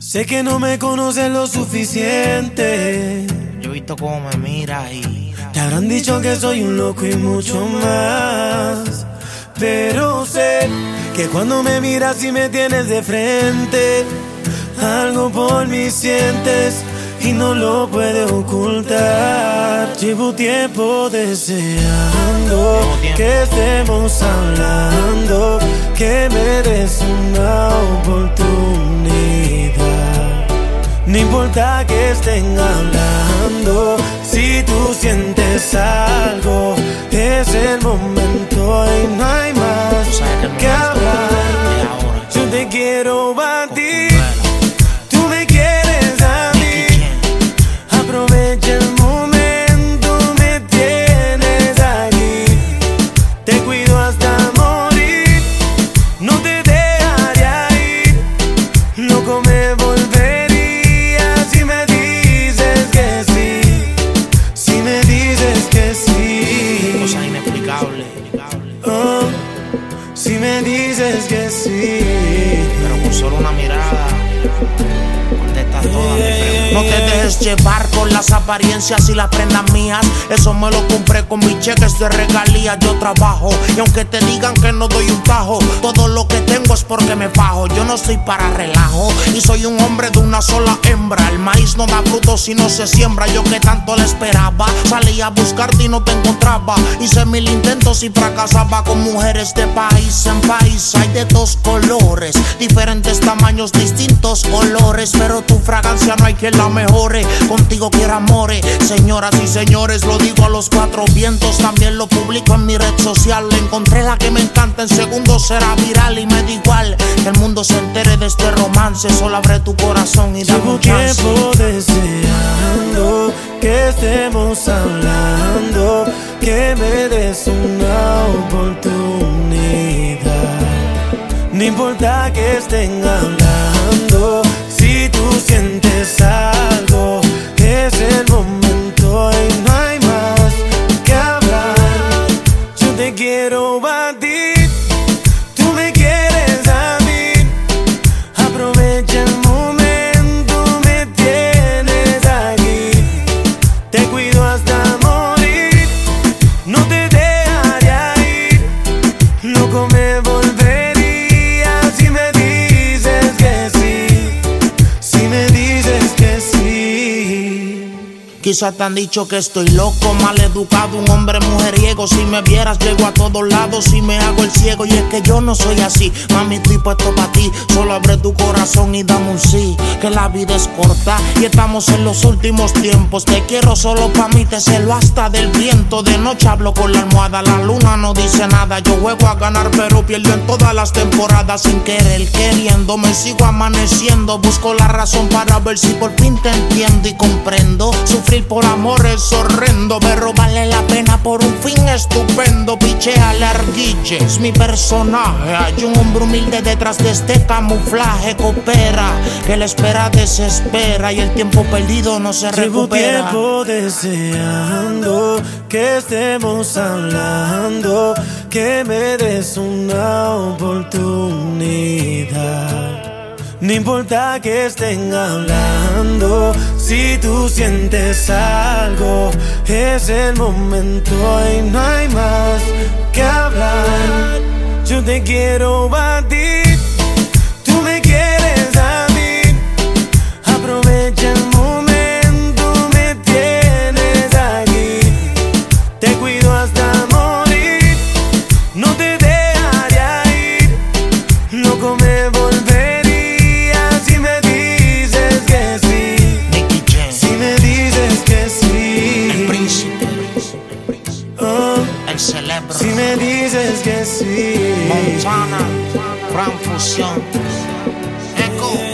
Sé que no me conoces lo suficiente. Yo he visto cómo me miras y. Te habrán dicho que soy un loco y mucho más. Pero sé que cuando me miras y me tienes de frente, algo por mí sientes y no lo puedes ocultar. Llevo tiempo deseando que estemos hablando, que me des una importa que estén hablando, si tú sientes algo, es el momento y no hay más que hablar. Yo te quiero batir. llevar con las apariencias y las prendas mías. Eso me lo compré con mis cheques de regalía. Yo trabajo y aunque te digan que no doy un tajo, todo lo que tengo es porque me no soy para relajo y soy un hombre de una sola hembra. El maíz no da frutos si no se siembra. Yo que tanto le esperaba, salí a buscarte y no te encontraba. Hice mil intentos y fracasaba con mujeres de país en país. Hay de dos colores, diferentes tamaños, distintos colores, pero tu fragancia no hay quien la mejore. Contigo quiero amores, señoras y señores, lo digo a los cuatro vientos. También lo publico en mi red social. Encontré la que me encanta, en segundos será viral y me da igual que el mundo se entere de este romance. Solo abre tu corazón y dame un chance. tiempo deseando que estemos hablando, que me des una oportunidad. No importa que estén hablando, si tú sientes algo Quizás te han dicho que estoy loco, mal educado, un hombre mujeriego. Si me vieras, llego a todos lados y me hago el ciego. Y es que yo no soy así, mami, estoy puesto para ti. Solo abre tu corazón y dame un. La vida es corta y estamos en los últimos tiempos. Te quiero solo para mí, te celo hasta del viento. De noche hablo con la almohada, la luna no dice nada. Yo juego a ganar, pero pierdo en todas las temporadas. Sin querer, queriendo, me sigo amaneciendo. Busco la razón para ver si por fin te entiendo y comprendo. Sufrir por amor es horrendo, pero vale la pena por un fin estupendo. Pichea larguille, es mi personaje. Hay un hombre humilde detrás de este camuflaje. Coopera, que la espera desespera y el tiempo perdido no se recupera. tiempo deseando que estemos hablando, que me des una oportunidad. No importa que estén hablando, si tú sientes algo, es el momento y no hay más que hablar. Yo te quiero batir, tú dices que sí. Montana, gran. Echo.